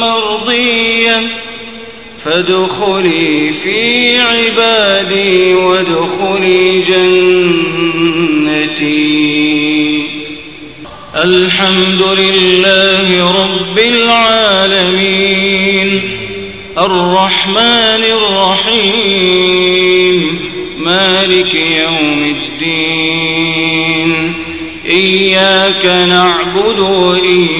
مرضية فادخلي في عبادي وادخلي جنتي. الحمد لله رب العالمين الرحمن الرحيم مالك يوم الدين إياك نعبد وإياك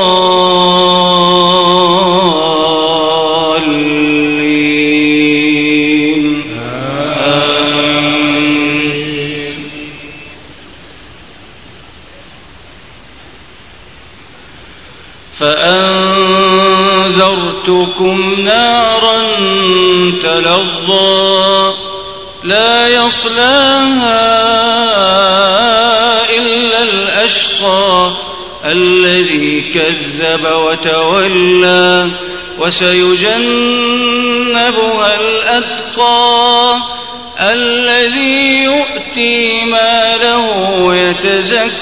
فأنذرتكم نارا تلظى لا يصلاها إلا الأشقى الذي كذب وتولى وسيجنبها الأتقى الذي يؤتي ماله يتزكى